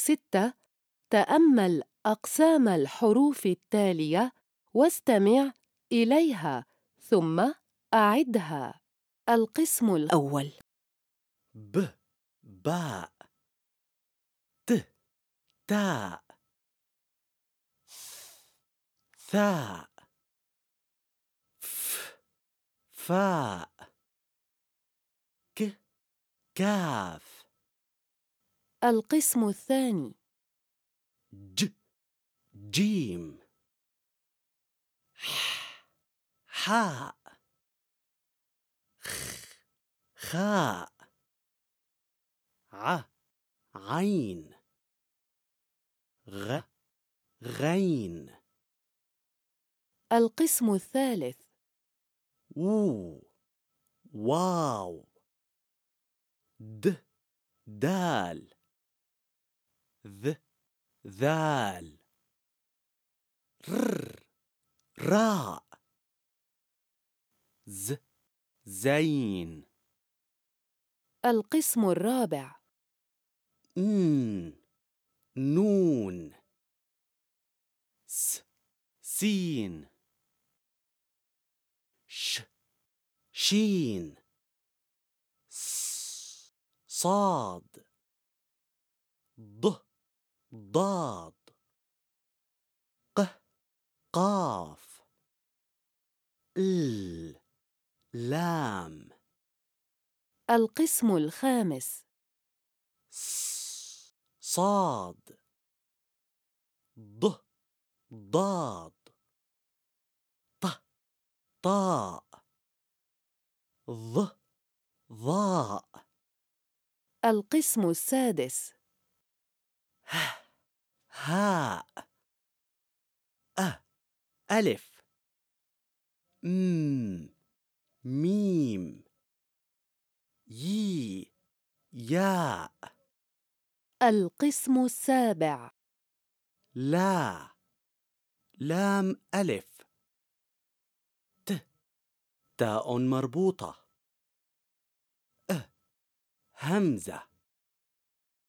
ستة تأمل أقسام الحروف التالية واستمع إليها ثم أعدها. القسم الأول. ب باء ت تاء ثاء ف فاء ك كاف. القسم الثاني. ج جيم. ح حاء. خ خاء. ع عين. غ غين. القسم الثالث. و واو. د دال. ذ ذال. ر راء. ز زين. القسم الرابع. ن نون. س سين. ش شين. ص صاد. ض ضاد ق قاف ل لام. القسم الخامس. ص صاد. ض ضاد. ط طاء. ظ ظاء. القسم السادس. ه هاء أ ألف. م ميم. يي. ياء القسم السابع. لا. لام ألف. ت. تاء مربوطة. أ. همزة.